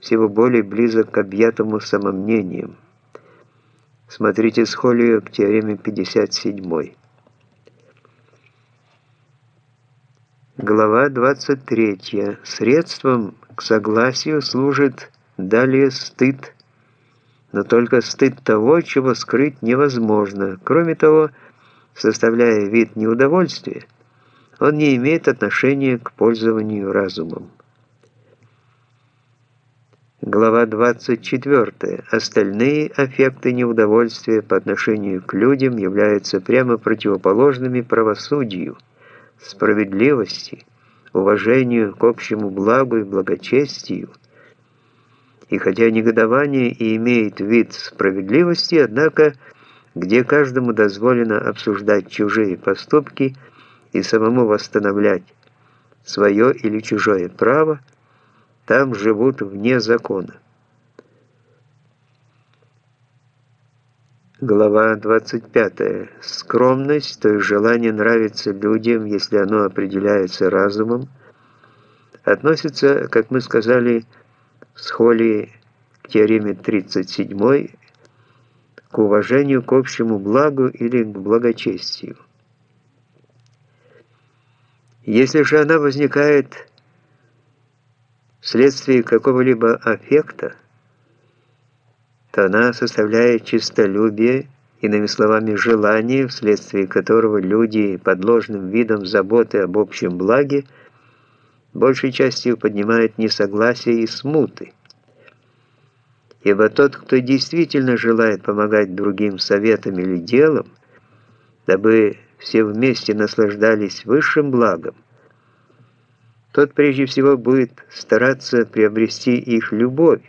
всего более близок к объятому самомнением. Смотрите схолию к теореме 57. Глава 23. Средством к согласию служит далее стыд, но только стыд того, чего скрыть невозможно. Кроме того, составляя вид неудовольствия, он не имеет отношения к пользованию разумом. Глава 24. Остальные аффекты неудовольствия по отношению к людям являются прямо противоположными правосудию, справедливости, уважению к общему благу и благочестию. И хотя негодование и имеет вид справедливости, однако, где каждому дозволено обсуждать чужие поступки и самому восстановлять свое или чужое право, там живут вне закона. Глава 25. Скромность, то есть желание нравиться людям, если оно определяется разумом, относится, как мы сказали, в схолии к теореме 37 к уважению к общему благу или к благочестию. Если же она возникает вследствие какого-либо аффекта, то она составляет чистолюбие, иными словами, желание, вследствие которого люди под ложным видом заботы об общем благе большей частью поднимают несогласие и смуты. Ибо тот, кто действительно желает помогать другим советом или делом, дабы все вместе наслаждались высшим благом, тот прежде всего будет стараться приобрести их любовь,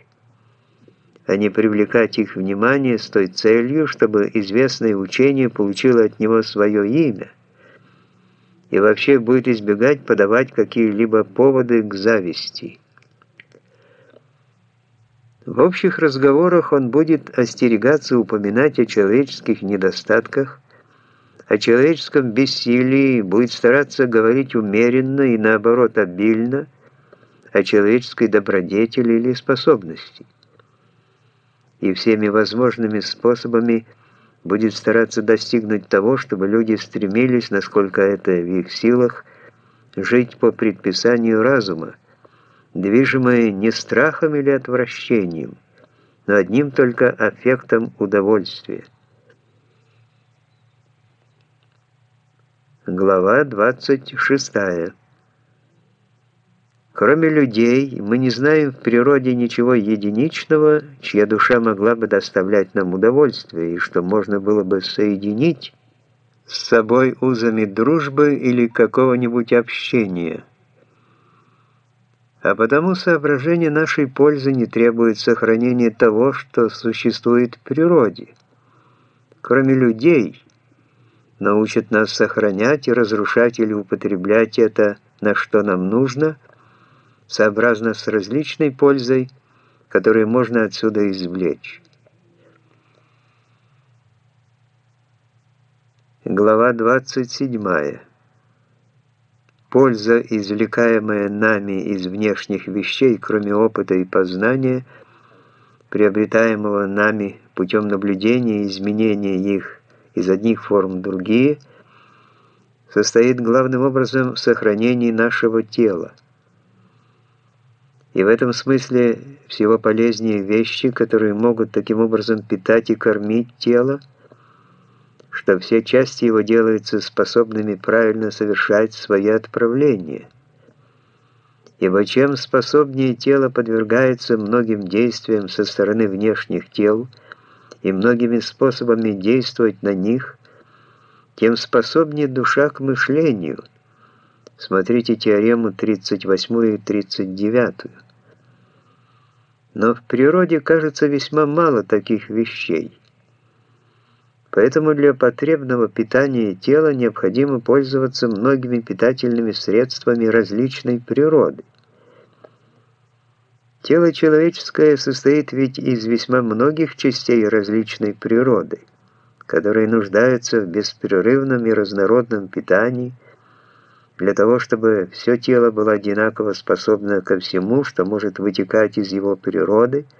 а не привлекать их внимание с той целью, чтобы известное учение получило от него свое имя, и вообще будет избегать подавать какие-либо поводы к зависти. В общих разговорах он будет остерегаться упоминать о человеческих недостатках, о человеческом бессилии, будет стараться говорить умеренно и наоборот обильно о человеческой добродетели или способности. И всеми возможными способами будет стараться достигнуть того, чтобы люди стремились, насколько это в их силах, жить по предписанию разума, движимые не страхом или отвращением, но одним только аффектом удовольствия. Глава 26. Кроме людей, мы не знаем в природе ничего единичного, чья душа могла бы доставлять нам удовольствие, и что можно было бы соединить с собой узами дружбы или какого-нибудь общения. А потому соображение нашей пользы не требует сохранения того, что существует в природе. Кроме людей – научит нас сохранять и разрушать или употреблять это, на что нам нужно, сообразно с различной пользой, которую можно отсюда извлечь. Глава 27. Польза, извлекаемая нами из внешних вещей, кроме опыта и познания, приобретаемого нами путем наблюдения и изменения их из одних форм в другие, состоит главным образом в сохранении нашего тела. И в этом смысле всего полезнее вещи, которые могут таким образом питать и кормить тело, что все части его делаются способными правильно совершать свои отправления. Ибо чем способнее тело подвергается многим действиям со стороны внешних тел – и многими способами действовать на них, тем способнее душа к мышлению. Смотрите теорему 38 и 39. Но в природе, кажется, весьма мало таких вещей. Поэтому для потребного питания тела необходимо пользоваться многими питательными средствами различной природы. Тело человеческое состоит ведь из весьма многих частей различной природы, которые нуждаются в беспрерывном и разнородном питании, для того, чтобы все тело было одинаково способно ко всему, что может вытекать из его природы –